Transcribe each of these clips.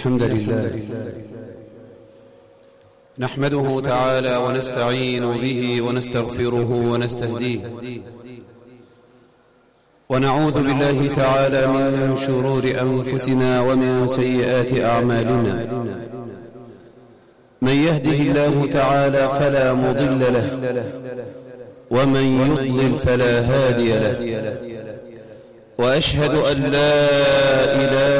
الحمد لله. نحمده تعالى ونستعين به ونستغفره ونستهديه. ونعوذ بالله تعالى من شرور أنفسنا ومن سيئات أعمالنا. من يهده الله تعالى فلا مضل له ومن يضلل فلا هادي له. وأشهد أن لا إله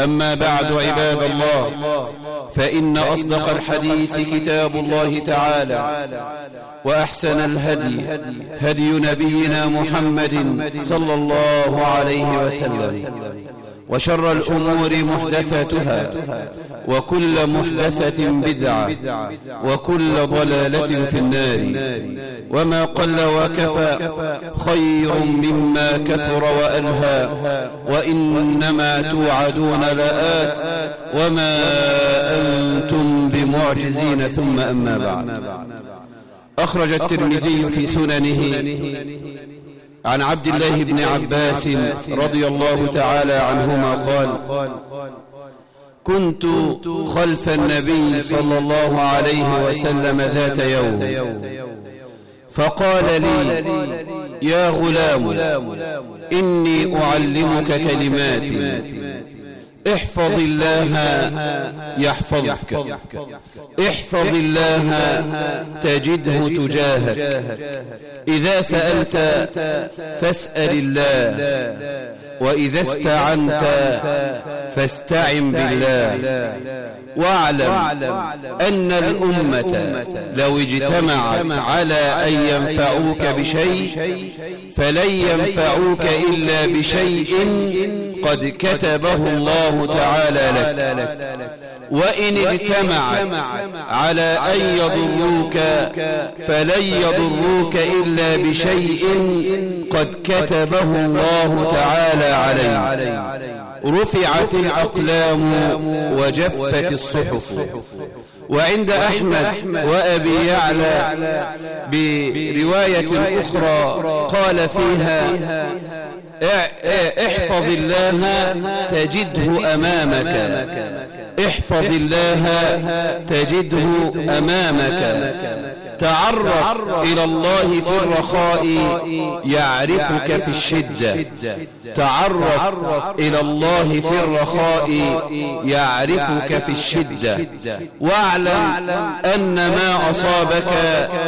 أما بعد عباد الله فإن أصدق الحديث كتاب الله تعالى وأحسن الهدي هدي نبينا محمد صلى الله عليه وسلم. وشر الأمور محدثاتها وكل محدثة بدعة وكل ضلالة في النار. وما قل وكفى خير مما كثر وألهى وإنما توعدون لآت وما أنتم بمعجزين ثم أما بعد. أخرج الترمذي في سننه عن عبد الله بن عباس رضي الله تعالى عنهما قال كنت خلف النبي صلى الله عليه وسلم ذات يوم. فقال لي يا غلام إني أعلمك كلمات احفظ الله يحفظك. احفظ الله تجده تجاهك. إذا سألت فاسأل الله. وإذا استعنت فاستعن بالله. واعلم أن الأمة لو اجتمعت على أن ينفعوك بشيء فلن ينفعوك إلا بشيء قد كتبه الله تعالى لك. وإن اجتمعت على أن يضروك فلن يضروك إلا بشيء قد كتبه الله تعالى عليك رفعت الأقلام وجفت الصحف. وعند أحمد وأبي يعلى برواية أخرى قال فيها احفظ الله تجده أمامك. احفظ الله تجده أمامك. تعرف إلى الله في الرخاء يعرفك في الشدة. تعرف إلى الله في الرخاء يعرفك في الشدة. واعلم أن ما أصابك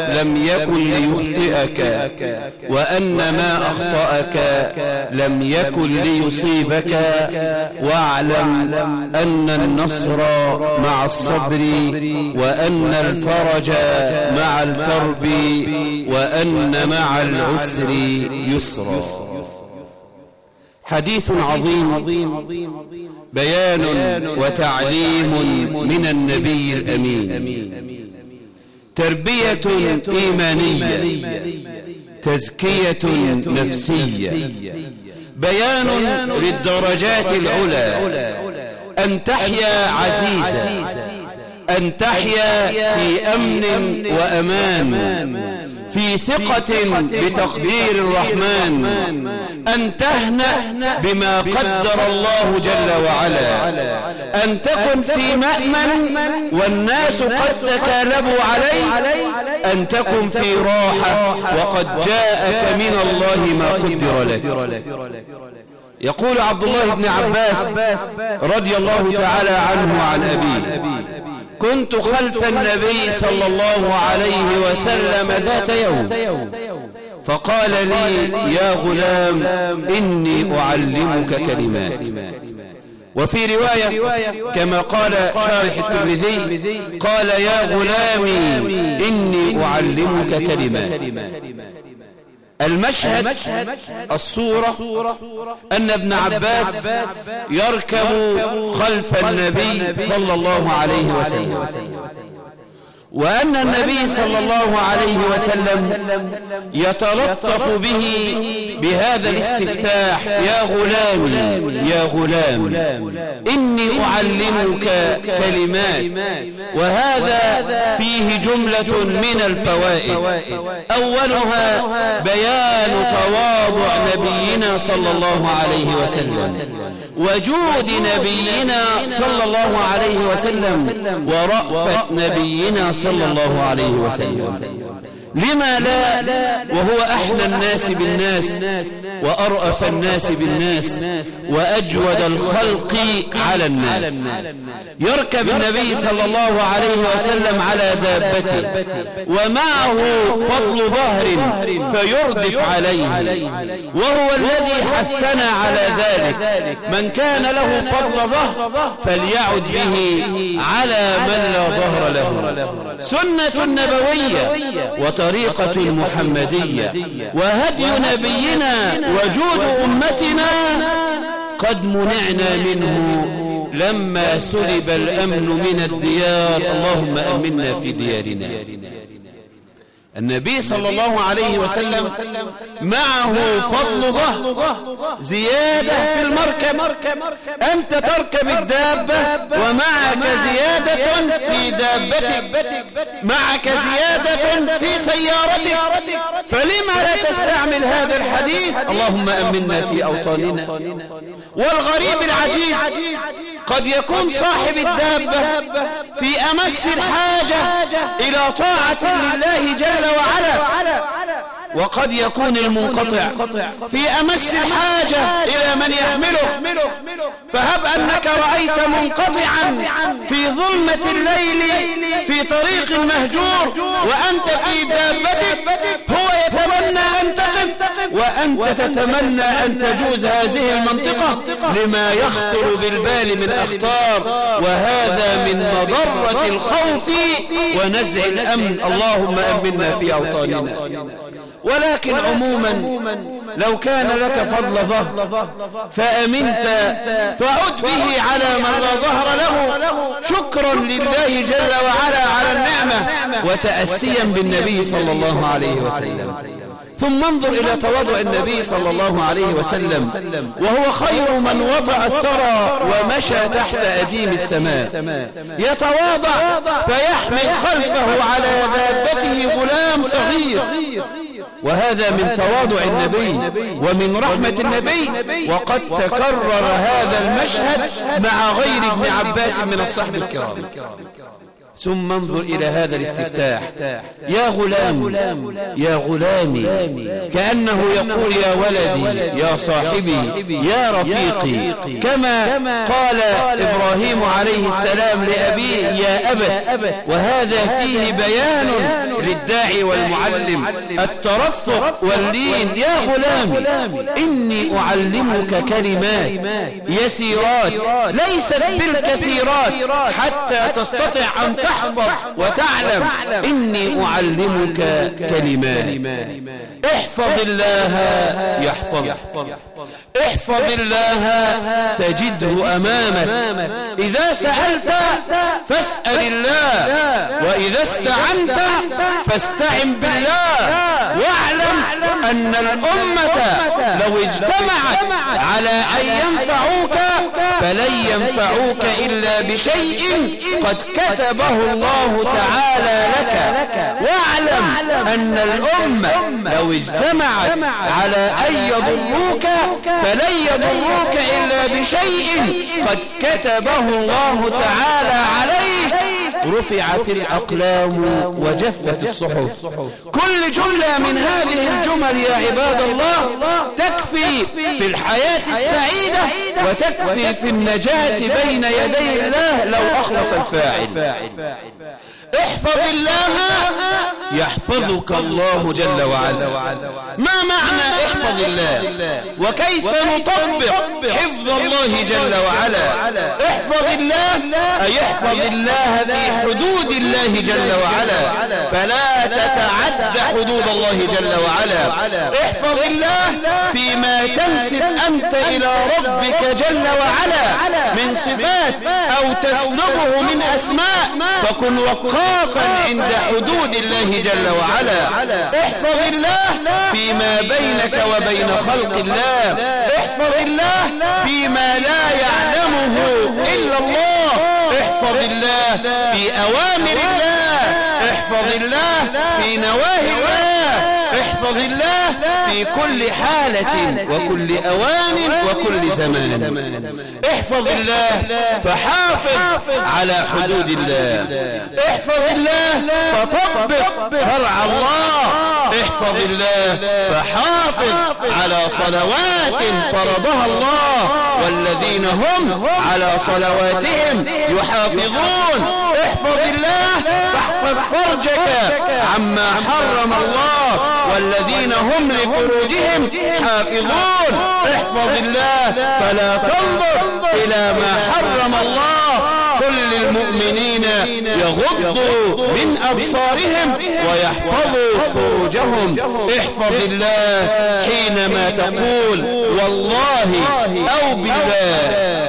لم يكن ليخطئك. وأن ما أخطأك لم يكن ليصيبك. واعلم أن النصر مع الصبر. وأن الفرج مع الكرب وأن مع العسر يسرا. حديث عظيم بيان وتعليم من النبي الأمين. تربية إيمانية تزكية نفسية. بيان للدرجات العلى أن تحيا عزيزا. أن تحيا في أمن وأمان. في ثقة بتقدير الرحمن. أن تهنأ بما قدر الله جل وعلا. أن تكن في مأمن والناس قد تكالبوا عليه أن تكن في راحة وقد جاءك من الله ما قدر لك. يقول عبد الله بن عباس رضي الله تعالى عنه عن أبيه. كنت خلف النبي صلى الله عليه وسلم ذات يوم. فقال لي يا غلام إني أعلمك كلمات. وفي رواية كما قال شارح الترمذي قال يا غلامي إني أعلمك كلمات. المشهد الصورة أن ابن عباس يركب خلف النبي صلى الله عليه وسلم. وأن النبي صلى الله عليه وسلم يتلطف به بهذا الاستفتاح يا غلامي يا غلام إني أعلمك كلمات. وهذا فيه جملة من الفوائد. أولها بيان تواضع نبينا صلى الله عليه وسلم. وجود نبينا صلى الله عليه وسلم ورأفة نبينا صلى الله عليه وسلم. لما لا وهو أحلى الناس بالناس وأرأف الناس بالناس وأجود الخلق على الناس. يركب النبي صلى الله عليه وسلم على دابته ومعه فضل ظهر فيردف عليه. وهو الذي حثنا على ذلك. من كان له فضل ظهر فليعد به على من لا ظهر له. سنة نبوية وطريقة محمدية. وهدي نبينا وجود أمتنا. قد منعنا منه. لما سلب الأمن من الديار. اللهم أمنا في ديارنا. النبي صلى الله عليه وسلم معه فضل ظهر زيادة في المركب. أنت تركب الدابة ومعك زيادة في دابتك معك زيادة في سيارتك. فلما لا تستعمل هذا الحديث؟ اللهم أمنا في أوطاننا. والغريب العجيب قد يكون صاحب الدابة في أمس الحاجة إلى طاعة لله جل وعلا وقد يكون المنقطع في أمس الحاجة إلى من يحمله. فهب أنك رأيت منقطعا في ظلمة الليل في طريق مهجور وأنت في دابتك هو يتمنى أن تقف وأنت تتمنى أن تجوز هذه المنطقة لما يخطر بالبال من أخطار. وهذا من مضرة الخوف ونزع الأمن. اللهم أمنا في أوطاننا. ولكن عموما لو كان لك فضل ظهر فأمنت فعد به على من لا ظهر له. شكرا لله جل وعلا على النعمة. وتأسيا بالنبي صلى الله عليه وسلم. ثم انظر إلى تواضع النبي صلى الله عليه وسلم وهو خير من وضع الثرى ومشى تحت أديم السماء. يتواضع فيحمل خلفه على دابته غلام صغير. وهذا من تواضع النبي ومن رحمة النبي وقد تكرر هذا المشهد مع غير ابن عباس من الصحب الكرام. ثم انظر إلى هذا الاستفتاح. يا غلام يا غلامي كأنه يقول يا ولدي يا صاحبي يا رفيقي. كما قال إبراهيم عليه السلام لأبيه يا أبت. وهذا فيه بيان للداعي والمعلم. الترفق واللين يا غلامي إني أعلمك كلمات يسيرات. ليست بالكثيرات. حتى تستطيع أن تحفظ وتعلم إني أعلمك كلمات احفظ الله يحفظ احفظ الله تجده أمامك. إذا سألت فاسأل الله. وإذا استعنت فاستعن بالله. واعلم أن الأمة لو اجتمعت على أن ينفعوك فلن ينفعوك إلا بشيء قد كتبه الله تعالى لك. واعلم أن الأمة لو اجتمعت على أن يضروك فلن يضروك إلا بشيء قد كتبه الله تعالى عليك. رفعت الأقلام وجفت الصحف. كل جملة من هذه الجمل يا عباد الله تكفي في الحياة السعيدة وتكفي في النجاة بين يدي الله لو أخلص الفاعل. احفظ الله يحفظك الله جل وعلا. ما معنى احفظ الله؟ وكيف نطبق حفظ الله جل وعلا؟ احفظ الله أي احفظ الله في حدود الله جل وعلا. فلا تتعد حدود الله جل وعلا. احفظ الله فيما تنسب أنت إلى ربك جل وعلا. من صفات أو تسلبه من أسماء فكن وقافا عند حدود الله جل وعلا. احفظ الله فيما بينك وبين خلق الله. احفظ الله فيما لا يعلمه إلا الله. احفظ الله في أوامر الله. احفظ الله في نواهي الله. احفظ الله في كل حالة وكل أوان وكل زمان. احفظ الله فحافظ على حدود الله. احفظ الله فطبق شرع الله. احفظ الله فحافظ على صلوات فرضها الله. والذين هم على صلواتهم يحافظون. احفظ الله فرجك عما حرم الله والذين هم لفروجهم حافظون. احفظ الله فلا تنظر إلى ما حرم الله. كل المؤمنين يغضوا من أبصارهم ويحفظوا فروجهم. احفظ الله حينما تقول والله أو بالله.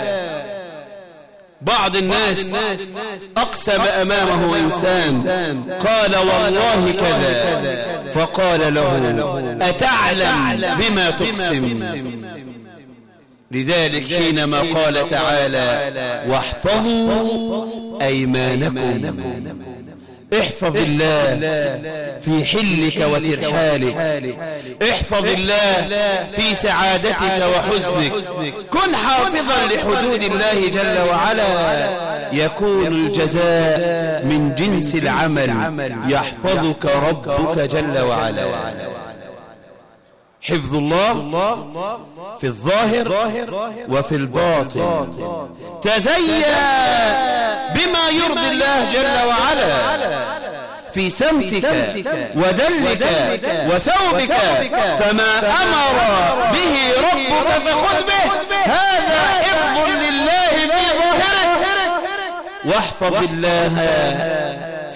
بعض الناس أقسم أمامه إنسان. قال والله كذا. فقال له أتعلم بما تقسم؟ لذلك حينما قال تعالى واحفظوا أيمانكم. احفظ الله في حلك وترحالك. احفظ الله في سعادتك وحزنك. كن حافظا لحدود الله جل وعلا. يكون الجزاء من جنس العمل. يحفظك ربك جل وعلا. حفظ الله في الظاهر وفي الباطن. تزيى بما يرضي الله جل وعلا في سمتك ودلك وثوبك فما أمر به ربك فخذ به. هذا حفظ لله في ظاهرك واحفظ الله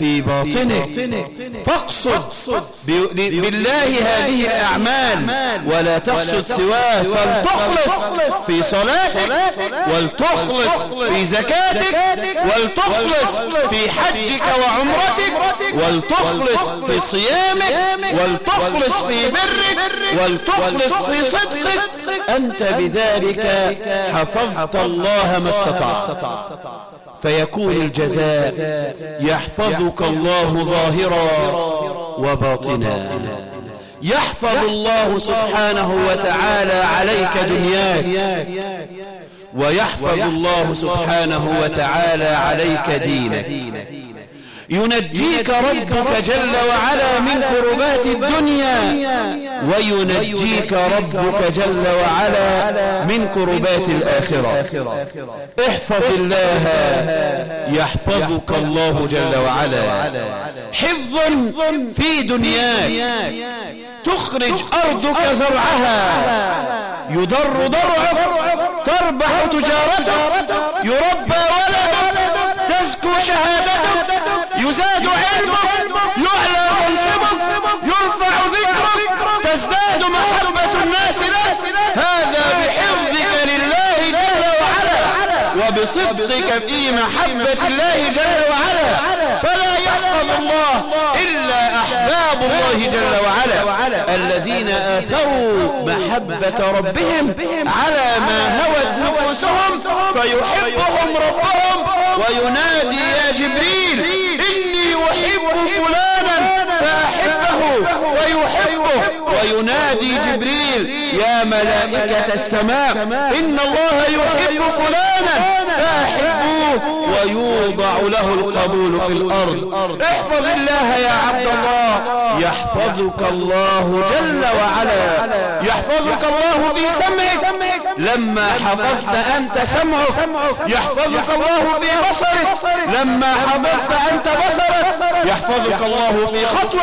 في باطنك فاقصد بالله هذه الأعمال ولا تقصد سواه فلتخلص في صلاتك ولتخلص في زكاتك ولتخلص في حجك وعمرتك ولتخلص في صيامك ولتخلص في برك ولتخلص في صدقك. أنت بذلك حفظت الله ما استطعت. فيكون الجزاء يحفظك الله ظاهرا وباطنا. يحفظ الله سبحانه وتعالى عليك دنياك. ويحفظ الله سبحانه وتعالى عليك دينك. ينجيك ربك جل وعلا من كربات الدنيا. وينجيك ربك جل وعلا من كربات الآخرة. احفظ الله يحفظك الله جل وعلا. حفظ في دنياك. تخرج أرضك زرعها. يضر ضرعك تربح تجارتك. يربى ولدك. تزكو شهادتك. يزاد علمك يعلى منصبك يرفع ذكرك تزداد محبة الناس لك. هذا بحفظك لله جل وعلا وبصدقك في محبة الله جل وعلا. فلا يحفظ الله إلا أحباب الله جل وعلا الذين آثروا محبة ربهم على ما هوت نفوسهم فيحبهم ربهم وينادي يا جبريل فلانا. فيحبه وينادي جبريل يا ملائكة السماء إن الله يحب فلانا فأحبوه ويوضع له القبول في الأرض. احفظ الله يا عبد الله يحفظك الله جل وعلا. يحفظك الله في سمعك لما حفظت أنت سمعك. يحفظك الله في بصرك لما حفظت أنت بصرك. يحفظك الله في خطوك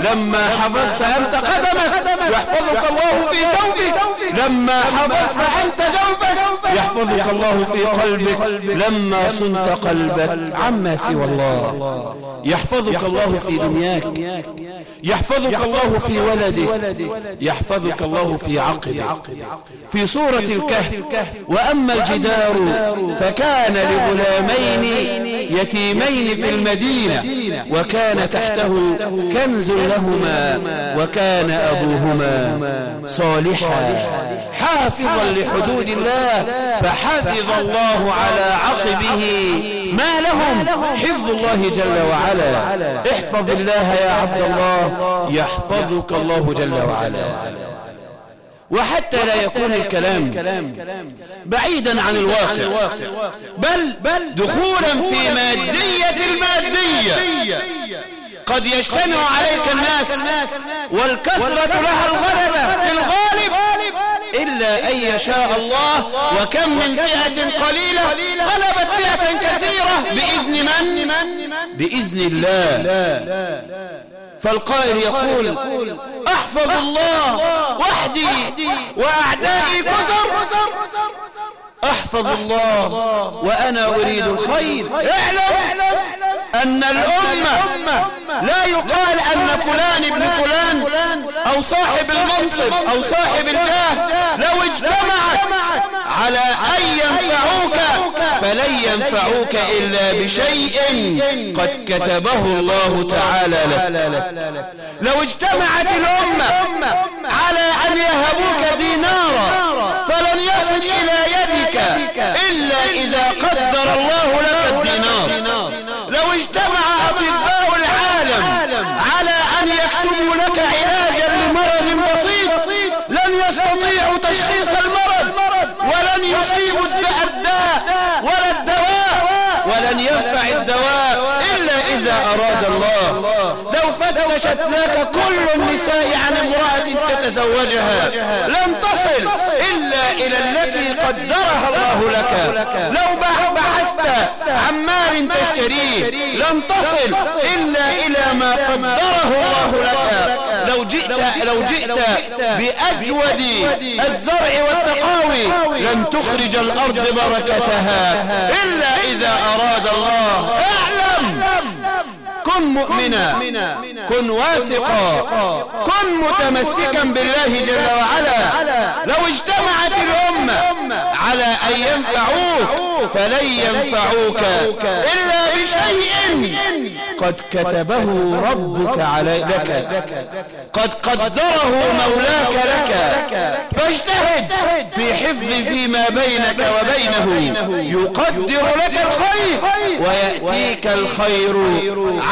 لما حفظت أنت قدمك يحفظك الله في جوفك لما حفظت أنت جوفك يحفظك الله في قلبك. لما صنت قلبك عما سوى الله. يحفظك الله في دنياك. يحفظك الله في ولدك. يحفظك الله في عقبك. في سورة الكهف وأما الجدار فكان لغلامين يتيمين في المدينة وكان تحته كنز لهما وكان أبوهما صالحا. حافظا لحدود الله فحفظ الله على عقبه ما لهم؟ حفظ الله جل وعلا. احفظ الله يا عبد الله يحفظك الله جل وعلا. وحتى لا يكون الكلام بعيدا عن الواقع. بل دخولا في مادية. المادية. قد يجتمع عليك الناس والكثرة لها الغلبة في الغالب إلا أن يشاء الله وكم من فئة قليلة غلبت فئة كثيرة بإذن من؟ بإذن الله فالقائل يقول أحفظ الله وحدي وأعدائي كثر أحفظ الله وأنا أريد الخير. اعلم أن الأمة لا يقال أن فلان ابن فلان أو صاحب المنصب أو صاحب الجاه. لو اجتمعت على أن ينفعوك فلن ينفعوك إلا بشيء قد كتبه الله تعالى لك. لو اجتمعت الأمة على أن يهبوك دينارا فلن يصل إلى يدك إلا إذا قدر الله لك الدينار. لو اجتمع أطباء العالم على أن يكتبوا لك علاجا لمرض بسيط لن يستطيعوا تشخيص المرض ولن يصيبوا الداء ولا الدواء ولن ينفع الدواء إلا إذا أراد الله. لو فتشت لك كل النساء عن امرأة تتزوجها. لن تصل إلا إلى التي قدرها الله لك. لو بحثت عن مال تشتريه لن تصل إلا إلى ما قدره الله لك. لو جئت لو جئت بأجود الزرع والتقاوي لن تخرج الأرض بركتها إلا إذا أراد الله. كن مؤمنا. كن واثقا. كن متمسكا بالله جل وعلا. لو اجتمعت الأمة على أن ينفعوك فلن ينفعوك إلا بشيء قد كتبه ربك علي لك قد قدره مولاك لك فاجتهد في حفظ فيما بينك وبينه يقدر لك الخير ويأتيك الخير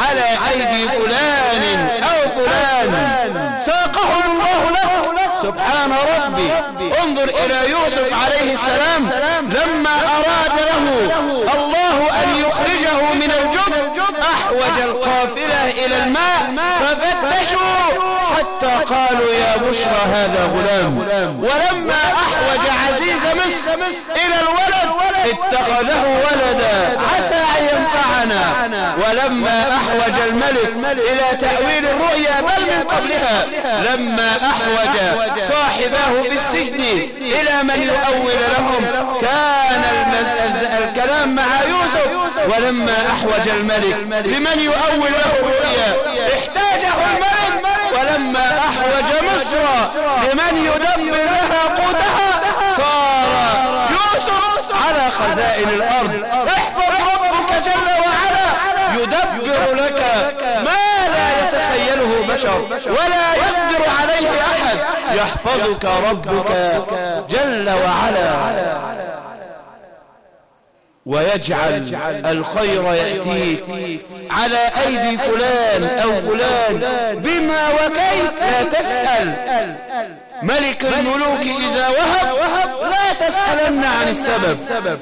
على أيدي فلان أو فلان ساقهم الله له سبحان ربي. انظر إلى يوسف عليه السلام لما أراد له الله أن يخرجه من الجب أحوج القافلة إلى الماء ففتشوا. حتى قالوا يا بشرى هذا غلام. ولما أحوج عزيز مصر إلى الولد اتخذه ولدا عسى أن ينفعنا. ولما أحوج الملك إلى تأويل الرؤيا بل من قبلها لما أحوج صاحباه في السجن إلى من يؤول لهم كان الكلام مع يوسف. ولما أحوج الملك لمن يؤول له الرؤيا احتاجه ولما أحوج مصر لمن يدبر لها قوتها صار يوسف على خزائن الأرض. احفظ ربك جل وعلا يدبر لك ما لا يتخيله البشر ولا يقدر عليه أحد. يحفظك ربك جل وعلا. ويجعل الخير يأتيك على أيدي فلان أو فلان بما وكيف. لا تسأل. ملك الملوك إذا وهب لا تسألن عن السبب.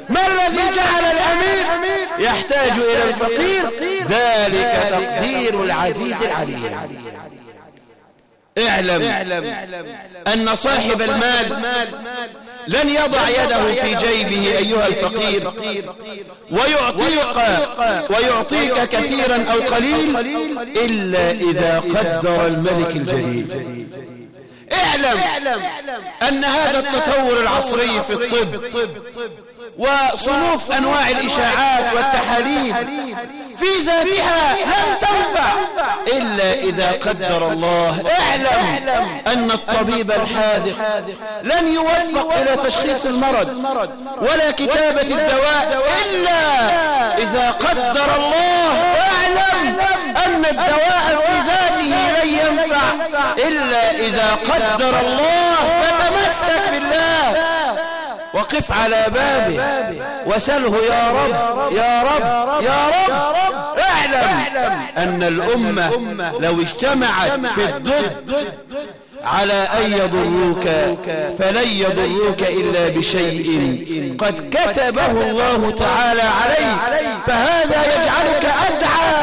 ما الذي جعل الأمير يحتاج إلى الفقير؟ ذلك تقدير العزيز العليم. اعلم أن صاحب المال لن يضع يده في جيبه أيها الفقير. ويعطيك, ويعطيك كثيرا أو قليل إلا إذا قدر الملك الجليل. اعلم أن هذا التطور العصري في الطب وصنوف أنواع الإشاعات والتحاليل في ذاتها لن تنفع إلا إذا قدر الله. اعلم أن الطبيب الحاذق لن يوفق إلى تشخيص المرض ولا كتابة الدواء إلا إذا قدر الله. اعلم أن الدواء في ذاته لن ينفع إلا إذا قدر الله فتمسك بالله. وقف على بابه وسله يا رب يا رب يا رب. اعلم أن الأمة لو اجتمعت في الضد على أن يضروك فلن يضروك إلا بشيء. قد كتبه الله تعالى عليك فهذا يجعلك أدعى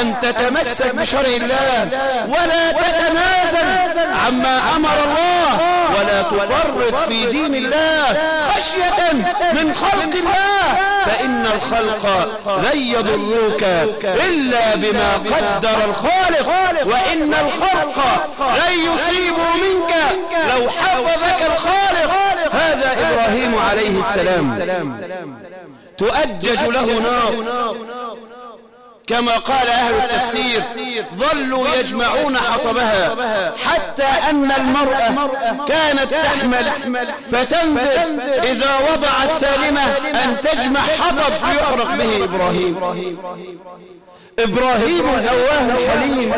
أن تتمسك بشرع الله ولا تتنازل عما أمر الله. ولا تفرط في دين الله خشية من خلق الله. فإن الخلق لن يضروك إلا بما قدر الخالق. وإن الخلق لن يصيبوا منك. لو حفظك الخالق. هذا إبراهيم عليه السلام. تؤجج له نار. كما قال أهل التفسير ظلوا يجمعون حطبها حتى أن المرأة كانت تحمل فتنذر إذا وضعت سالمة أن تجمع حطب ليحرق به إبراهيم. إبراهيم. الأواه الحليم.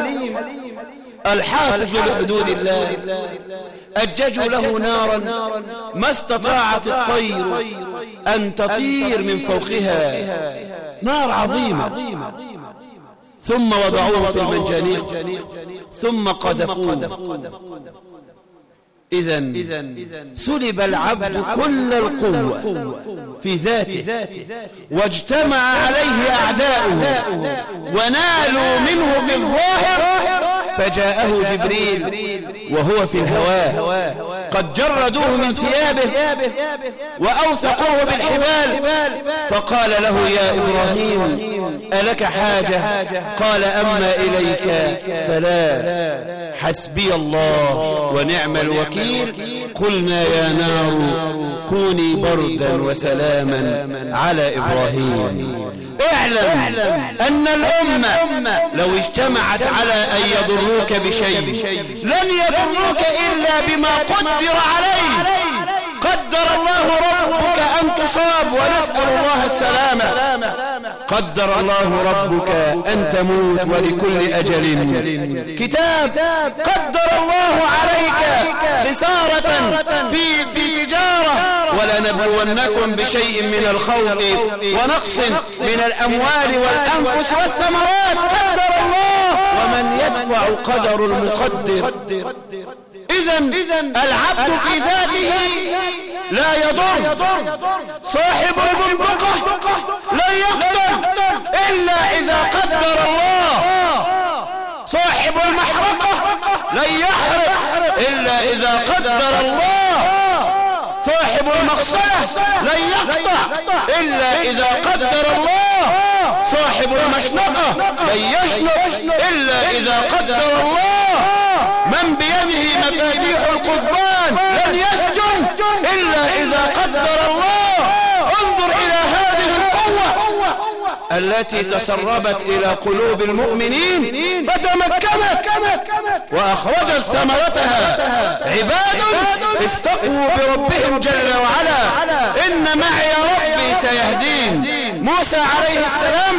الحافظ لحدود الله. أججوا له نارا ما استطاعت الطير أن تطير من فوقها. نار عظيمة. ثم وضعوه في المنجنيق ثم قذفوه. إذا سلب العبد كل القوة في ذاته واجتمع عليه أعداؤه ونالوا منه بالظاهر فجاءه جبريل وهو في الهواء قد جردوه من ثيابه وأوثقوه بالحبال. فقال له يا إبراهيم ألك حاجة؟ قال أما إليك فلا. حسبي الله ونعم الوكيل. قلنا يا نار كوني بردا وسلاما على إبراهيم. اعلم أن الأمة لو اجتمعت على أن يضروك بشيء لن يضروك إلا بما قدر عليه قدر الله ربك أن تصاب ونسأل الله السلامة. قدر الله ربك أن تموت ولكل أجل كتاب قدر الله عليك خسارة في, في تجارة. ولنبلونكم بشيء من الخوف ونقص من الأموال والأنفس والثمرات. قدر الله. ومن يدفع قدر المقدر. إذا العبد في ذاته لا يضر. صاحب المنبقة لا يقتل إلا إذا قدر الله. صاحب المحرقة لن يحرق إلا إذا قدر الله. صاحب المغسلة لن يقطع إلا إذا قدر الله. صاحب المشنقة لن يشنق إلا إذا قدر الله. من بيده مفاتيح القضبان لن يسجن إلا إذا قدر الله. انظر إلى هذه القوة التي تسربت إلى قلوب المؤمنين فتمكنت وأخرجت ثمرتها. عباد استقوا بربهم جل وعلا. إن معي ربي سيهدين. موسى عليه السلام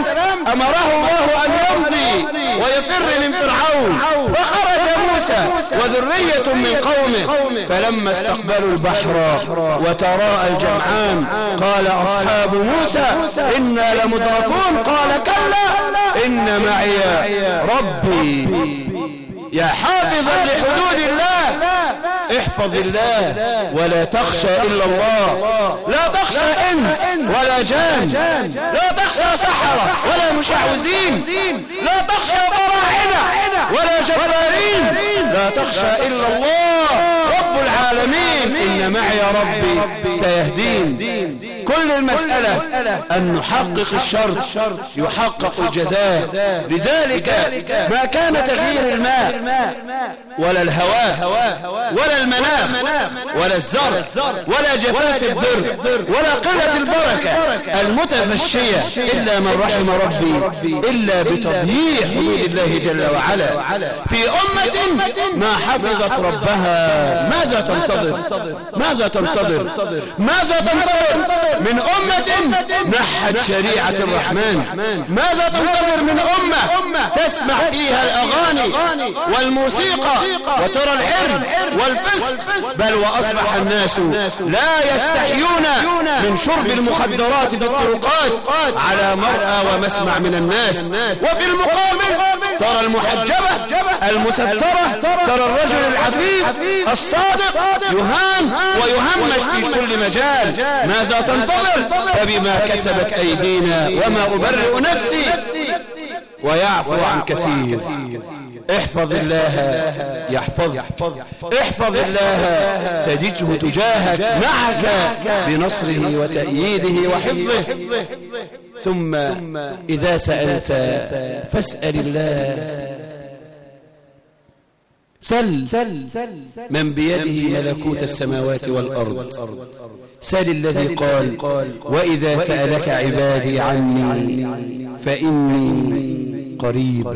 أمره الله أن يمضي ويفر من فرعون. فخرج موسى وذرية من قومه. فلما استقبلوا البحر وتراءى الجمعان قال أصحاب موسى إنا لمدركون. قال كلا إن معي ربي. يا حافظا لحدود الله. احفظ الله ولا تخشى إلا الله. لا تخشى إنس ولا جان. لا تخشى سحرة ولا مشعوذين. لا تخشى براعنة ولا جبارين. لا تخشى إلا الله رب العالمين. إن معي ربي سيهدين. كل المسألة أن نحقق الشرط يحقق الجزاء. لذلك ما كان تغيير الماء ولا الهواء ولا المناخ ولا الزرع ولا جفاف الدر ولا قلة البركة المتفشية إلا من رحم ربي إلا بتضييع حدود الله جل وعلا. في أمة ما حفظت ربها ماذا تنتظر؟ ماذا تنتظر؟ ماذا تنتظر؟ من أمة نحت شريعة الرحمن. ماذا تنتظر من أمة تسمع فيها الأغاني والموسيقى وترى الحرم والفسق؟ بل وأصبح الناس لا يستحيون من شرب المخدرات الطرقات على مرأى ومسمع من الناس. وفي المقابل ترى المحجبة المسترة ترى الرجل العفيف الصادق يهان ويهمش في كل مجال. ماذا تنتظر؟ فبما كسبت أيدينا وما أبرئ نفسي. ويعفو عن كثير. احفظ الله يحفظ احفظ الله تجده تجاهك معك بنصره وتأييده وحفظه. ثم إذا سألت فاسأل الله. سل من بيده ملكوت السماوات والأرض. سل الذي قال وإذا سألك عبادي عني فإني قريب.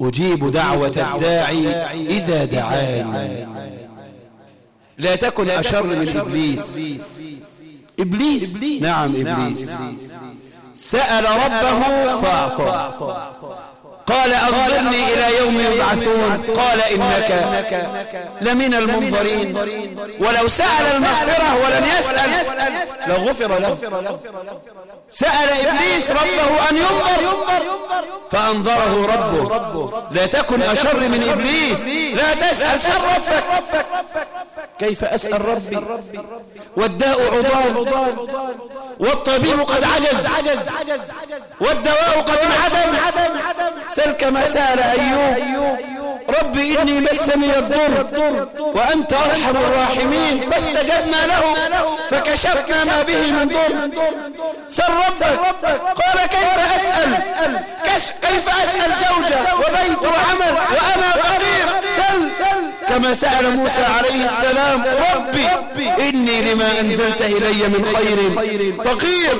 أجيب دعوة الداعي إذا دعاني. لا تكن أشر من إبليس. إبليس. نعم إبليس. سأل ربه فأعطاه. قال أنظرني إلى يوم يبعثون. قال إنك لمن المنظرين. ولو سأل المغفرة ولم يسأل لغفر له. سأل إبليس ربه أن ينظر. فأنظره ربه. لا تكن أشر من إبليس. لا تسأل سر ربك. كيف أسأل ربي؟ والداء عضال. والطبيب قد عجز. والدواء قد انعدم. سل كما سأل أيوب. ربي إني مسني الضر وأنت أرحم الراحمين. فاستجبنا له فكشفنا ما به من ضر. سل ربك قال كيف أسأل؟ كيف أسأل زوجة وبيت وعمل وأنا فقير؟ سل. كما سأل موسى عليه السلام ربي إني لما أنزلت إلي من خير فقير.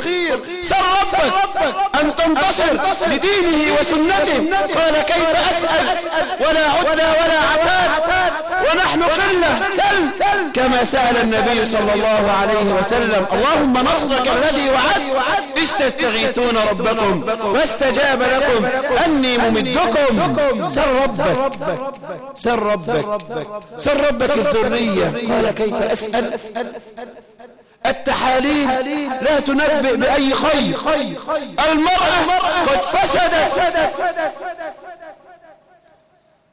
سل ربك أن تنتصر لدينه وسنته. قال كيف أسأل؟ ولا عدى ولا عتاد. ونحن قلة سل كما سأل النبي صلى الله عليه وسلم. اللهم نصرك الذي وعد استستغيثون ربكم فاستجاب لكم. أني ممدكم. سل ربك. سل ربك. سل ربك الذرية. قال كيف أسأل؟ التحاليل لا تنبئ بأي خير. المرأة قد فسدت.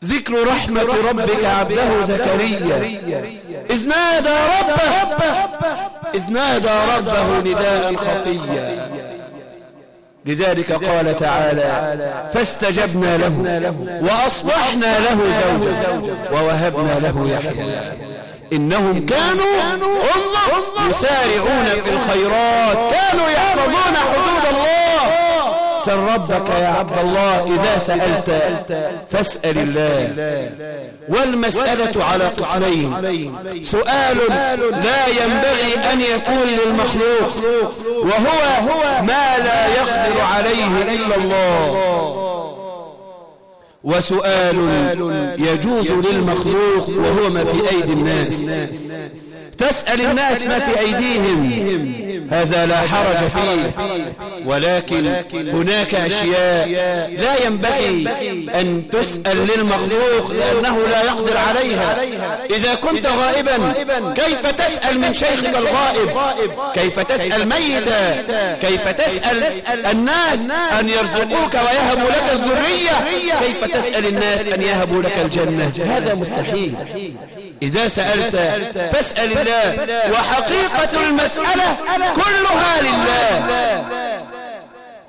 ذكر رحمة ربك عبده زكريا. إذ نادى ربه إذ نادى ربه نداء خفيا. لذلك قال تعالى فاستجبنا له وأصبحنا له زوجا ووهبنا له يحيى. إنهم كانوا انظر يسارعون في الخيرات كانوا يحفظون حدود الله. سل ربك يا عبد الله إذا سألت فاسأل الله. والمسألة على قسمين. سؤال لا ينبغي أن يكون للمخلوق وهو ما لا يقدر عليه إلا الله. وسؤال يجوز للمخلوق وهو ما في أيدي الناس. تسأل الناس ما في أيديهم. هذا لا حرج فيه. ولكن هناك أشياء لا ينبغي أن تسأل للمخلوق لأنه لا يقدر عليها. إذا كنت غائبا كيف تسأل من شيخك الغائب؟ كيف تسأل ميتا كيف تسأل الناس أن يرزقوك ويهبوا لك الذرية؟ كيف تسأل الناس أن يهبوا لك الجنة؟ هذا مستحيل. إذا سألت فاسأل الله. وحقيقة المسألة كلها لله.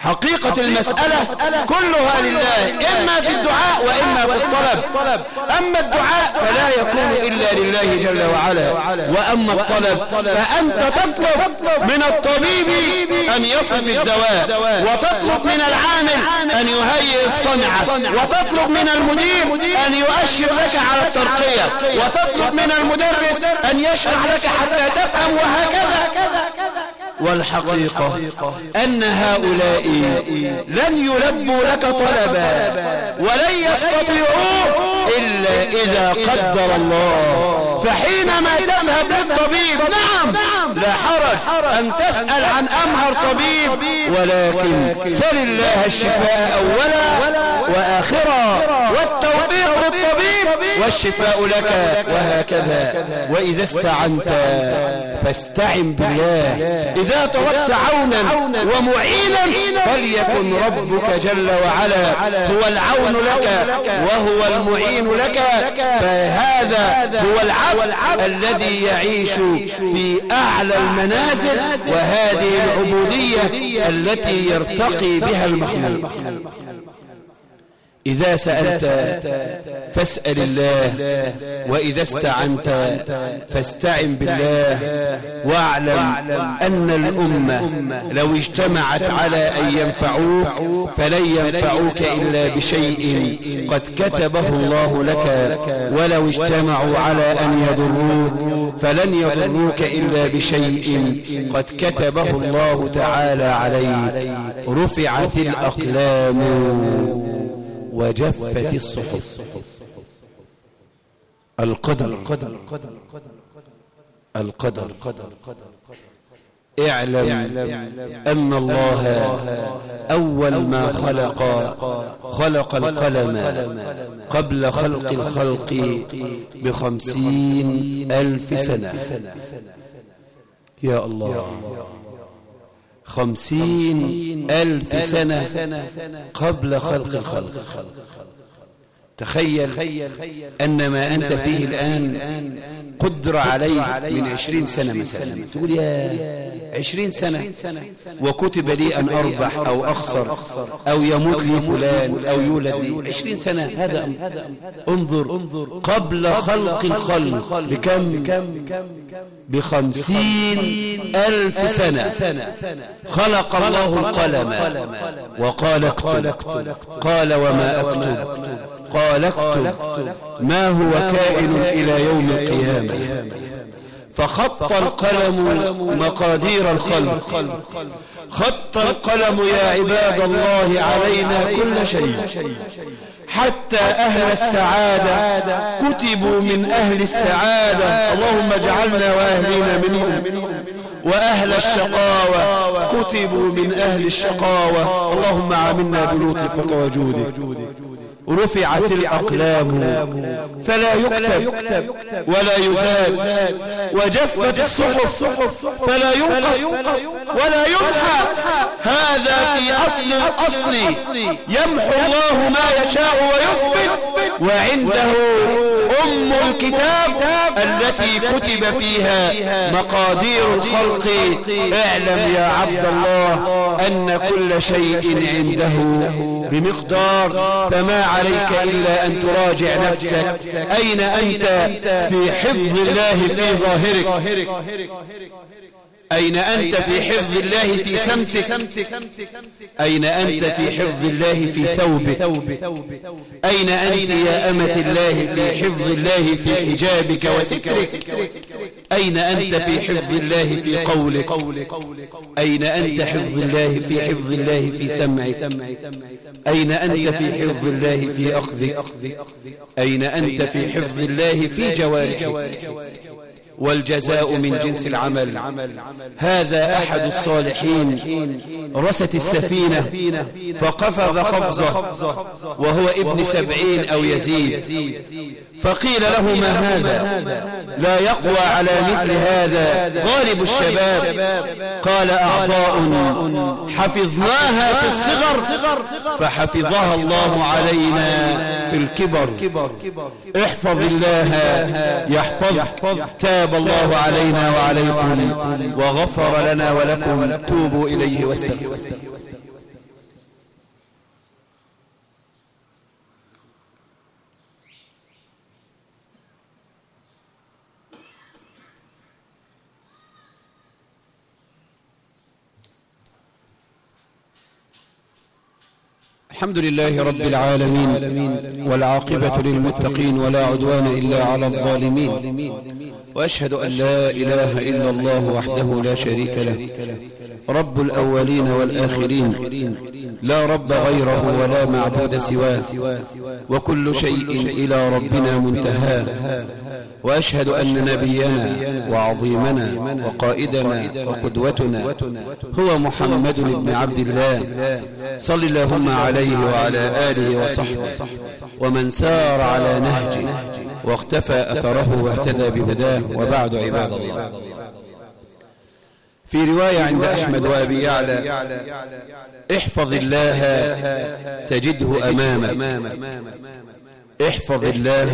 حقيقة المسألة كلها لله. إما في الدعاء وإما في الطلب. أما الدعاء فلا يكون إلا لله جل وعلا. وأما الطلب فأنت تطلب من الطبيب أن يصف الدواء. وتطلب من العامل أن يهيئ الصنعة. وتطلب من المدير أن يؤشر لك على الترقية. وتطلب من المدرس أن يشرح لك حتى تفهم. وهكذا. والحقيقة أن هؤلاء لن يلبوا لك طلبا ولن يستطيعوه إلا إذا قدر الله. فحينما تذهب للطبيب نعم لا حرج أن تسأل عن أمهر طبيب ولكن سل الله الشفاء أولا وآخرا. والتوفيق للطبيب. والشفاء لك وهكذا. وإذا استعنت فاستعن بالله. إذا طلبت عونا ومعينا فليكن ربك جل وعلا. هو العون لك وهو المعين لك. فهذا هو العبد الذي يعيش في أعلى المنازل. وهذه العبودية التي يرتقي بها المخلوق. إذا سألت فاسأل الله وإذا استعنت فاستعن بالله. واعلم أن الأمة لو اجتمعت على أن ينفعوك فلن ينفعوك إلا بشيء قد كتبه الله لك. ولو اجتمعوا على أن يضروك فلن يضروك إلا بشيء قد كتبه الله تعالى عليك. رفعت الأقلام. وجفت الصحف. القدر. القدر. اعلم أن الله أول ما خلق خلق القلم قبل خلق الخلق بخمسين ألف سنة. يا الله. خمسين ألف سنة قبل خلق الخلق. تخيل أن ما أنت فيه الآن قدر عليك من عشرين سنة مثلا. تقول يا عشرين سنة وكتب لي أن أربح أو أخسر أو يموت لي فلان أو يولد لي. عشرين سنة هذا انظر قبل خلق الخلق بكم؟ بخمسين ألف سنة خلق الله القلم وقال اكتب. قال وما أكتب. قال اكتب ما هو كائن إلى يوم القيامة. فخط القلم مقادير الخلق خط القلم يا عباد الله علينا كل شيء. حتى أهل السعادة كتبوا من أهل السعادة. اللهم اجعلنا وأهلنا منهم. وأهل الشقاوة كتبوا من أهل الشقاوة. اللهم عاملنا بلطفك وجودك رفعت الأقلام فلا يكتب ولا يزاد. وجفت الصحف فلا ينقص ولا يمحى هذا في أصل الأصل. يمحو الله ما يشاء ويثبت. وعنده أم الكتاب التي كتب فيها مقادير الخلق. اعلم يا عبد الله أن كل شيء عنده بمقدار فما عليك إلا أن تراجع نفسك. أين أنت في حفظ الله في ظاهرك؟ أين أنت في حفظ الله في سمتك أين أنت في حفظ الله في ثوبك أين أنت يا أمة الله في حفظ الله في حجابك وسترك أين أنت في حفظ الله في قولك أين أنت حفظ الله في حفظ الله في سمعك أين أنت في حفظ الله في أخذك أين أنت في حفظ الله في جوارحك والجزاء من جنس العمل. هذا أحد الصالحين. رست السفينة. فقفز قفزة. وهو ابن سبعين أو يزيد. فقيل له ما هذا؟ لا يقوى على مثل هذا. غالب الشباب. قال أعضاء حفظناها في الصغر. فحفظها الله علينا في الكبر. احفظ الله يحفظ تاب الله علينا وعليكم وغفر لنا ولكم. توبوا إليه واستغفروا الحمد لله رب العالمين والعاقبة للمتقين ولا عدوان إلا على الظالمين وأشهد أن لا إله إلا الله وحده لا شريك له رب الأولين والآخرين لا رب غيره ولا معبود سواه. وكل شيء إلى ربنا منتهاه وأشهد أن نبينا وعظيمنا وقائدنا وقدوتنا هو محمد بن عبد الله. صل اللهم عليه وعلى آله وصحبه. ومن سار على نهجه واختفى أثره واهتدى بهداه. وبعد عباد الله. في رواية عند أحمد وأبي يعلى احفظ الله تجده أمامك. احفظ الله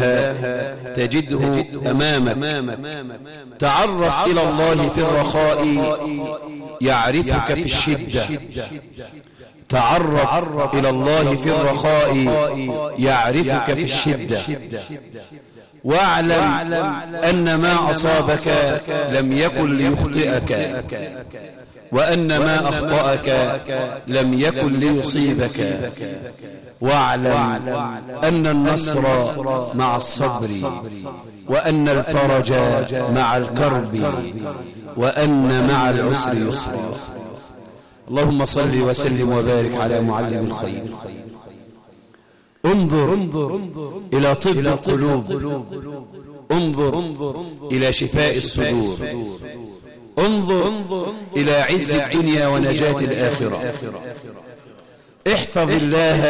تجده أمامك. تعرف إلى الله في الرخاء يعرفك في الشدة. تعرف إلى الله في الرخاء يعرفك في الشدة. واعلم أن ما أصابك لم يكن ليخطئك وأن ما أخطأك لم يكن ليصيبك. واعلم أن النصر مع الصبر وأن الفرج مع الكرب. وأن مع العسر. يسرا. اللهم صل وسلم وبارك على معلم الخير. انظر إلى طب القلوب. انظر إلى شفاء الصدور. انظر إلى عز الدنيا ونجاة الآخرة. احفظ الله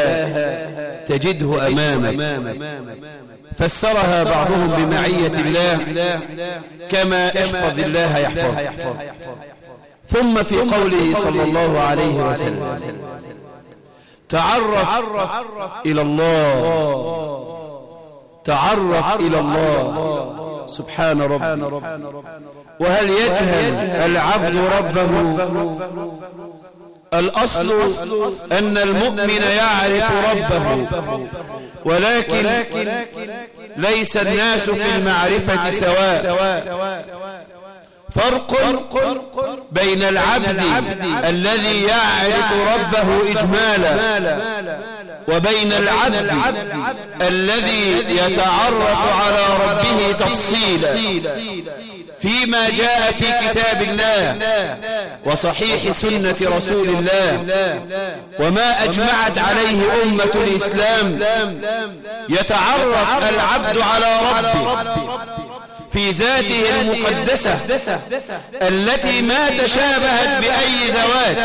تجده أمامك. فسرها بعضهم بمعية الله كما احفظ الله يحفظ ثم في قوله صلى الله عليه وسلم. تعرف إلى الله. تعرف إلى الله. سبحان رب وهل يجهل العبد ربه؟ الأصل أن المؤمن يعرف ربه. ولكن ليس الناس في المعرفة سواء. فرق بين العبد الذي يعرف ربه إجمالا وبين العبد الذي يتعرف على ربه تفصيلا فيما جاء في كتاب الله وصحيح سنة رسول الله وما أجمعت عليه أمة الإسلام يتعرف العبد على ربه في ذاته المقدسة التي ما تشابهت بأي ذوات.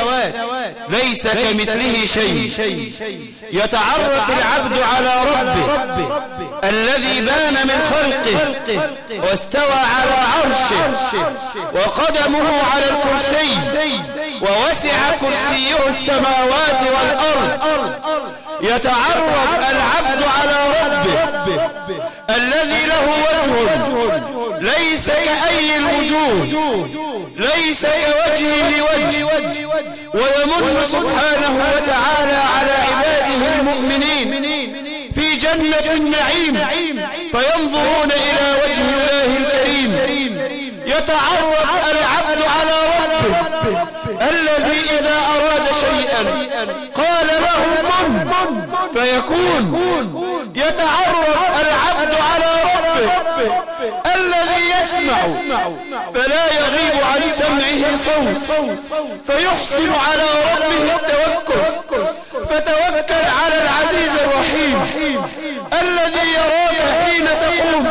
ليس كمثله شيء. يتعرف العبد على ربه. الذي بان من خلقه واستوى على عرشه. وقدمه على الكرسي. ووسع كرسيه السماوات والأرض. يتعرف العبد على ربه. الذي له وجه ليس كأي الوجوه ليس كوجهه وجه ويمن سبحانه وتعالى على عباده المؤمنين في جنة النعيم فينظرون إلى وجه الله الكريم يتعرف العبد على ربه الذي إذا أراد شيئا قال له كن فيكون يتعرف يسمع فلا يغيب عن سمعه صوت. فيحسن على ربه التوكل. فتوكل على العزيز الرحيم. الذي يراك حين تقوم.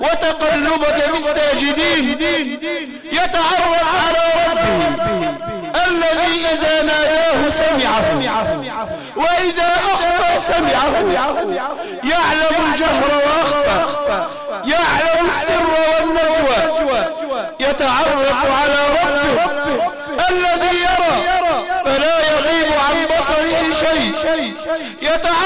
وتقلبك في الساجدين يتعرف على ربه. الذي إذا ناداه سمعه. وإذا أخفى سمعه. يعلم الجهر وأخفى. والنجوى يتعرف على ربه الذي يرى فلا يغيب عن بصره شيء. يتعرف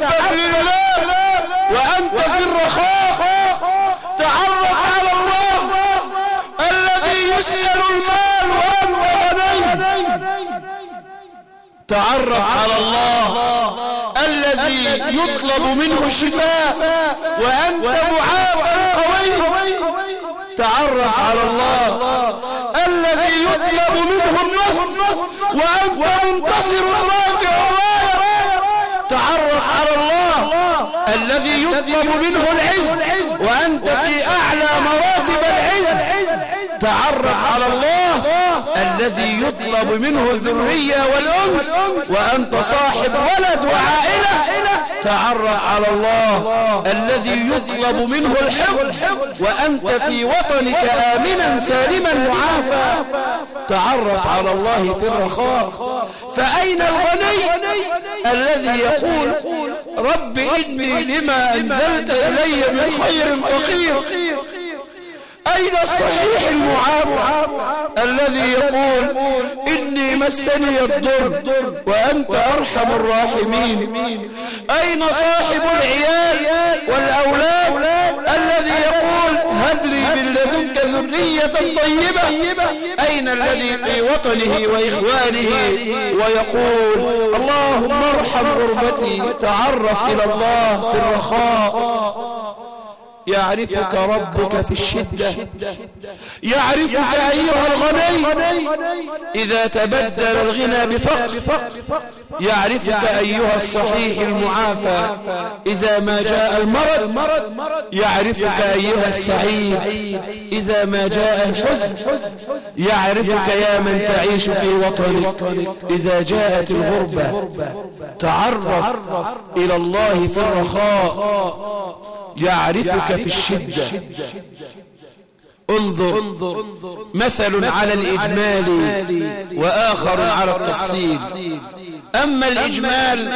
وتعبد لله وأنت في الرخاء. تعرف على الله الذي يسأل المال وأنت تعرف على الله الذي يطلب منه الشفاء وأنت معافى قوي تعرف على الله الذي يطلب منه النصر وأنت منتصر راجع الراية تعرف على الله الذي يطلب منه العز وأنت في أعلى مراتب العز. تعرف على الله الذي يطلب منه الذرية والأنس وأنت صاحب ولد وعائلة. تعرف على الله الذي يطلب منه الحفظ وأنت في وطنك آمنا سالما معافى تعرف على الله في الرخاء. فأين الغني الذي يقول رب إني لما أنزلت إلي من خير فقير؟ أين الصحيح المعافى الذي يقول إني مسني الضر وأنت أرحم الراحمين؟ أين صاحب العيال والأولاد الذي يقول هب لي من لدنك ذرية طيبة؟ أين الذي في وطنه وإخوانه ويقول اللهم ارحم غربتي تعرف إلى الله في الرخاء؟ يعرفك ربك في الشدة. يعرفك أيها الغني. إذا تبدل الغنى بفقر. يعرفك أيها الصحيح المعافى. إذا ما جاء المرض. يعرفك أيها السعيد. إذا ما جاء الحزن. يعرفك يا من تعيش في وطنك. إذا جاءت الغربة. تعرف إلى الله في الرخاء. يعرفك في الشدة. انظر. مثل على الإجمال وآخر على التفصيل. أما الإجمال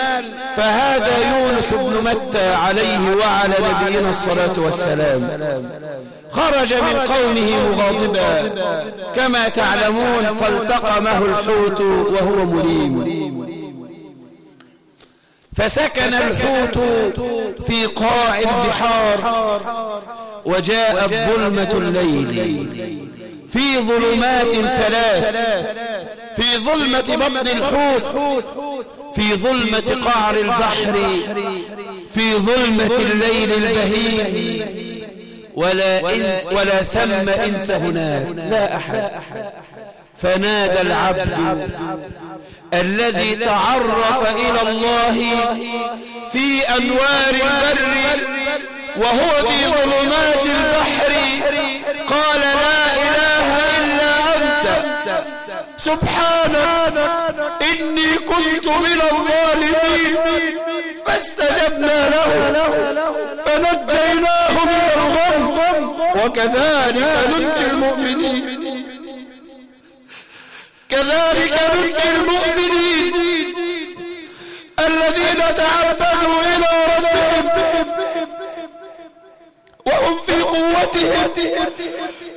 فهذا يونس بن متى عليه وعلى نبينا الصلاة والسلام. خرج من قومه مغاضبا. كما تعلمون فالتقمه الحوت وهو مليم. فسكن الحوت في قاع البحار وجاءت ظلمة الليل في ظلمات ثلاث في ظلمة بطن الحوت في ظلمة قعر البحر في ظلمة الليل البهيم ولا, ولا ثم إنس هناك. لا أحد. فنادى العبد الذي تعرف إلى الله في أنوار البر وهو في ظلمات البحر. قال لا إله إلا أنت. سبحانك إني كنت من الظالمين. فاستجبنا له. فنجيناه من الغم. وكذلك ننجي المؤمنين. كذلك ننجي المؤمنين الذين تعبدوا إلى ربهم وهم في قوتهم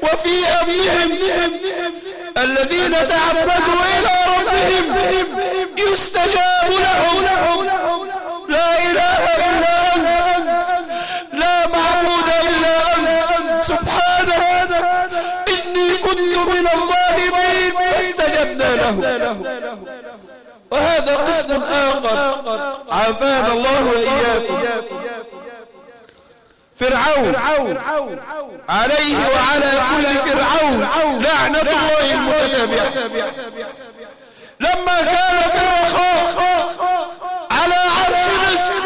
وفي أمنهم الذين تعبدوا إلى ربهم يستجاب لهم. لا إله له. وهذا قسم آخر. عافانا الله وإياكم. فرعون. عليه وعلى كل فرعون. لعنة الله المتتابعة. لما كان في الرخاء على عرش مصر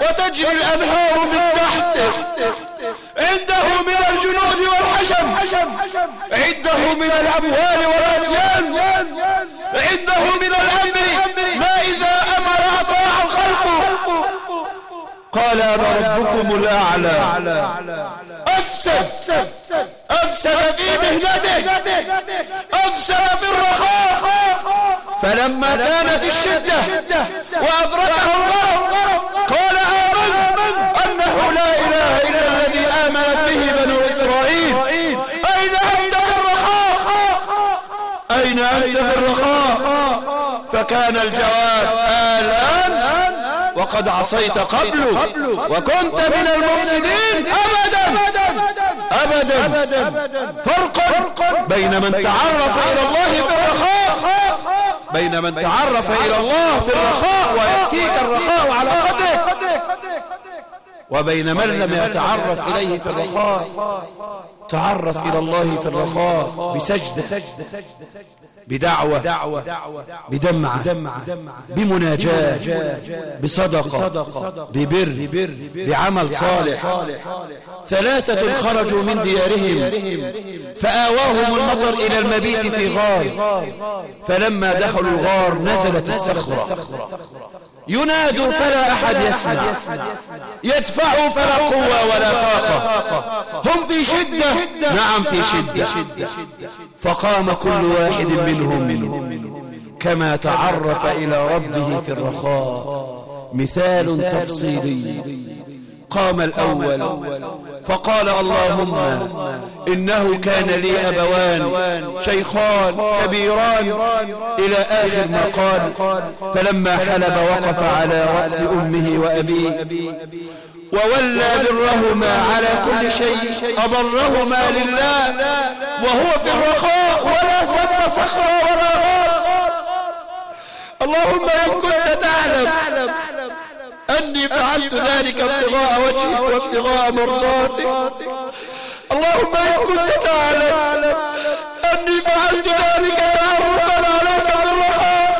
وتجري الأنهار من تحته. عنده من الجنود والحشم. عنده من الأموال والأجيال عنده من الأمر. ما إذا أمر أطاع الخلق. قال أنا ربكم الأعلى. أفسد. أفسد في مهنته. أفسد في الرخاء. فلما كانت الشدة وأدركه الله أنت في الرخاء. فكان الجواب آلآن وقد عصيت قبل وكنت من المفسدين. أبدا أبدا فرق بين من تعرف إلى الله في الرخاء بين من تعرف إلى الله في الرخاء ويأتيك الرخاء على قدره وبين من لم يتعرف إليه في الرخاء تعرف إلى الله في الرخاء بسجدة. بدعوة بدمعة بمناجاة بصدقة ببر بعمل صالح. ثلاثة خرجوا من ديارهم فآواهم المطر إلى المبيت في غار. فلما دخلوا الغار نزلت الصخرة. ينادوا فلا أحد يسمع. يدفعوا فلا قوة ولا طاقة. هم في شدة. نعم في شدة. فقام كل واحد منهم كما تعرف إلى ربه في الرخاء. مثال تفصيلي. قام الأول. فقال اللهم إنه كان لي أبوان شيخان كبيران إلى آخر ما قال فلما حلب وقف على رأس أمه وأبيه وولى برهما على كل شيء أبرهما لله وهو في الرخاء ولا ثم صخرة ولا غار. اللهم إن كنت تعلم أني فعلت ذلك ابتغاء وجهك وابتغاء مرضاتك. اللهم إن كنت تعلم أني فعلت ذلك تعرفا عليك بالرخاء.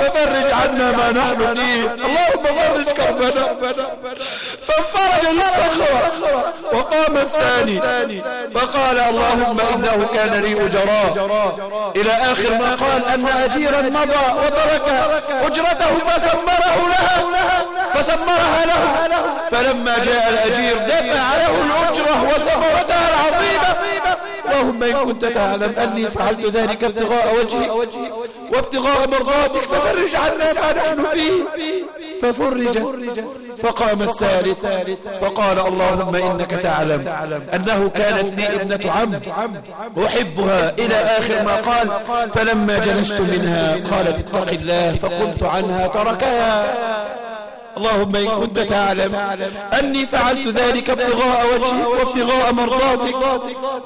ففرج عنا ما نحن فيه. اللهم فرج كربنا. فانفرج الصخرة. وقام الثاني. فقال اللهم إنه كان لي أجراء إلى آخر ما قال أن أجيرا مضى وترك أجرته فسمره لها. فسمرها له. فلما جاء الأجير دفع له الأجرة وثمرتها العظيمة. اللهم إن كنت تعلم أني فعلت ذلك ابتغاء وجهك وابتغاء مرضاتك ففرج عنا ما نحن فيه. ففرج فقام الثالث. فقال اللهم إنك تعلم أنه كانت لي ابنة عم. أحبها إلى آخر ما قال. فلما جلست منها قالت اتق الله فقمت عنها تركها. اللهم إن كنت تعلم أني فعلت ذلك ابتغاء وجهك وابتغاء مرضاتك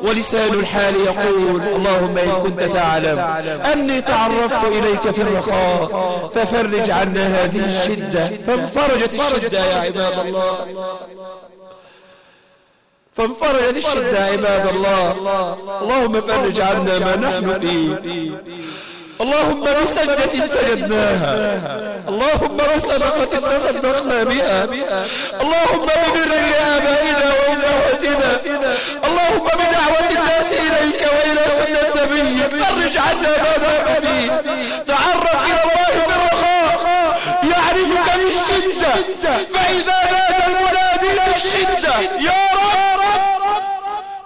ولسان الحال يقول اللهم إن كنت تعلم أني تعرفت إليك في الرخاء ففرج عنا هذه الشدة فانفرجت الشدة يا عباد الله فانفرجت الشدة عباد الله اللهم فرج عنا ما نحن فيه اللهم بسجدة سجدناها. اللهم بصدقة تصدقنا بها. اللهم ببر لآبائنا وأمهاتنا. اللهم بدعوة الناس إليك وإلى سنة نبيك. فرج عنا ما نحن فيه. تعرف إلى الله بالرخاء يعرفك بالشدة. فإذا نادى المنادي بالشدة. يا رب.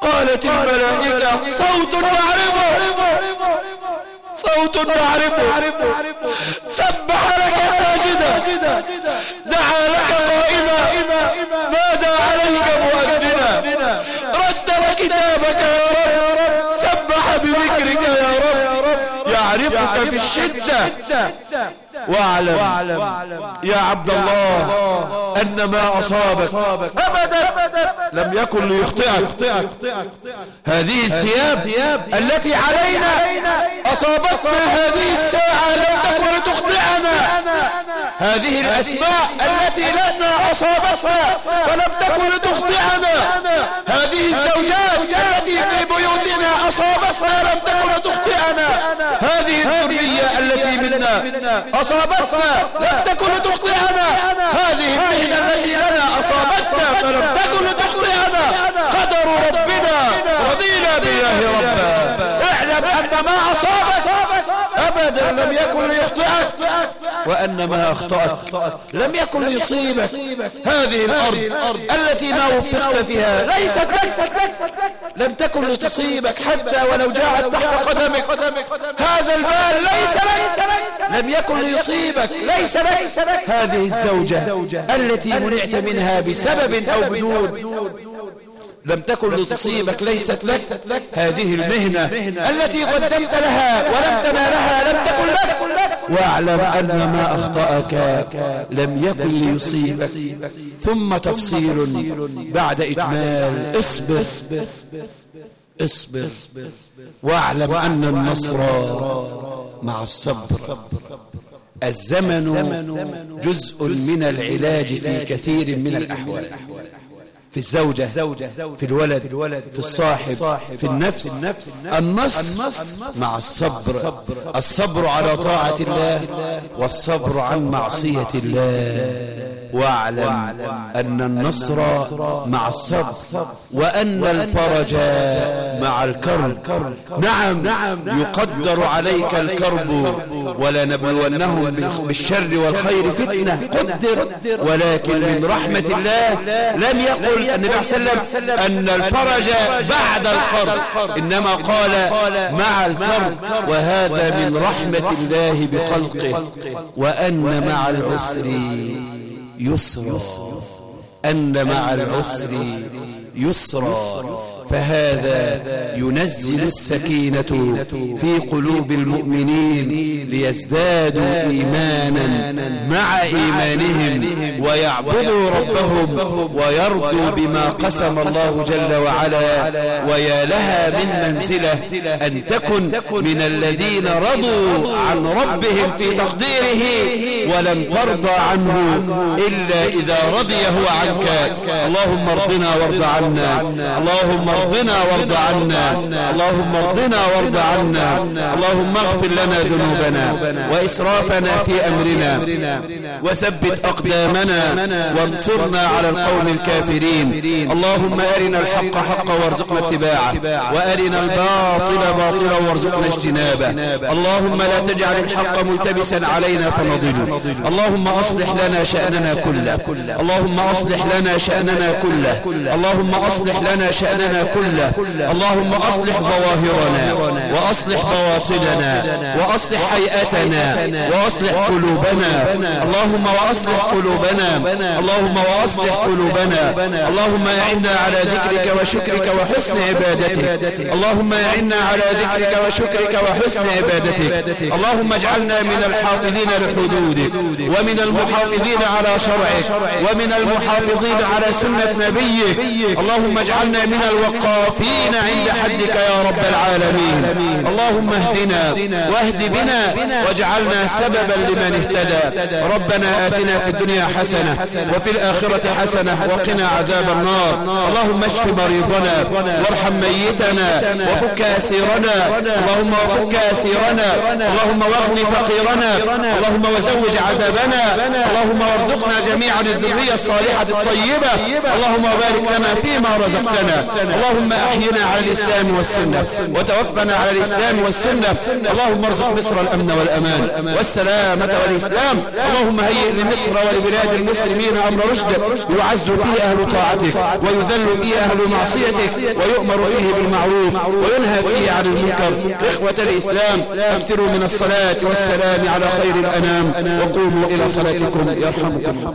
قالت الملائكة صوت معرفه صوت نعرفه. سبح لك ساجدا دعا لك قائما. نادى عليك مؤذنا رتل كتابك يا رب. سبح بذكرك يا رب. يعرفك في الشدة. واعلم يا عبد الله أن ما أصابك؟ أبدا. لم يكن ليخطئك. هذه الثياب التي علينا أصابتنا هذه الساعة لم تكن لتخطئنا. هذه الأسماء التي لنا أصابتنا. فلم تكن لتخطئنا هذه الزوجات التي في بيوتنا أصابتنا لم تكن لتخطئنا هذه الذرية التي منا أصابتنا لم تكن لتخطئنا هذه المهنة التي لنا أصابتنا فلم تكن لتخطئنا قدر ربنا رضينا بالله ربا. اعلم أن ما أصابك أبدا لم يكن ليخطئك وأن ما أخطأك لم يكن ليصيبك. هذه الأرض التي ما وفقت فيها ليست لك لم تكن لتصيبك حتى ولو جاءت تحت قدمك. هذا المال ليس لك لم يكن ليصيبك ليس لك. هذه الزوجة التي منعت منها بسبب أو بدون لم تكن لتصيبك ليست لك هذه المهنة التي قدمت لها ولم تنالها لم تكن لك. واعلم أن ما أخطأك لم يكن ليصيبك. ثم تفصيل بعد إجمال إصبر. إصبر. واعلم أن النصر مع الصبر. الزمن جزء من العلاج في كثير من الأحوال. في الزوجة في الولد في الصاحب في النفس النصر مع الصبر الصبر على طاعة الله والصبر عن معصية الله. واعلم أن النصر مع الصبر وأن الفرج مع الكرب. نعم يقدر عليك الكرب. ولنبلونهم بالشر والخير فتنة. قدر ولكن من رحمة الله لم يقل النبي عليه وسلم أن الفرج بعد الكرب إنما قال مع الكرب وهذا من رحمة الله بخلقه. وأن مع العسر يسرا. أن مع العسر يسرا. فهذا ينزل السكينة في قلوب المؤمنين ليزدادوا إيمانا مع إيمانهم ويعبدوا ربهم ويرضوا بما قسم الله جل وعلا ويا لها من منزلة أن تكن من الذين رضوا عن ربهم في تقديره ولن ترضى عنه إلا إذا رضي هو عنك. اللهم ارضنا وارض عنا. اللهم ارضنا وارض عنا. اللهم ارضنا وارض عنا. اللهم اغفر لنا ذنوبنا وإسرافنا في أمرنا. وثبت أقدامنا وانصرنا على القوم الكافرين. اللهم أرنا الحق حقا وارزقنا اتباعه. وأرنا الباطل باطلا وارزقنا اجتنابه. اللهم لا تجعل الحق ملتبسا علينا فنضل. اللهم أصلح لنا شأننا كله. اللهم أصلح لنا شأننا كله. اللهم أصلح لنا شأننا كله. اللهم أصلح ظواهرنا وأصلح بواطننا وأصلح هيئتنا وأصلح قلوبنا. اللهم وأصلح قلوبنا. اللهم وأصلح قلوبنا. اللهم أعنا على ذكرك وشكرك وحسن عبادتك. اللهم أعنا على ذكرك وشكرك وحسن عبادتك. اللهم اجعلنا من الحافظين لحدودك ومن المحافظين على شرعك ومن المحافظين على سنة نبيك. اللهم اجعلنا من الوقافين عند حدك يا رب العالمين. اللهم اهدنا واهد بنا واجعلنا سببا لمن اهتدى. ربنا آتنا في الدنيا حسنة وفي الآخرة حسنة وقنا عذاب النار. اللهم اشف مريضنا وارحم ميتنا وفك أسيرنا. اللهم وفك أسيرنا. اللهم واغن فقيرنا. اللهم وزوج عذابنا اللهم وارزقنا جميعا الذرية الصالحة الطيبة. اللهم بارك لنا فيما رزقتنا. اللهم أحينا على الإسلام والسنة وتوفنا على الإسلام والسنة. اللهم ارزق مصر الأمن والأمان والسلامة والإسلام. اللهم هيئ لمصر ولبلاد المسلمين أمر رشد يعز فيه أهل طاعتك ويذل فيه أهل معصيتك ويؤمر فيه بالمعروف وينهى فيه عن المنكر. إخوة الإسلام أكثروا من الصلاة والسلام على خير الأنام وقوموا إلى صلاتكم. يرحمكم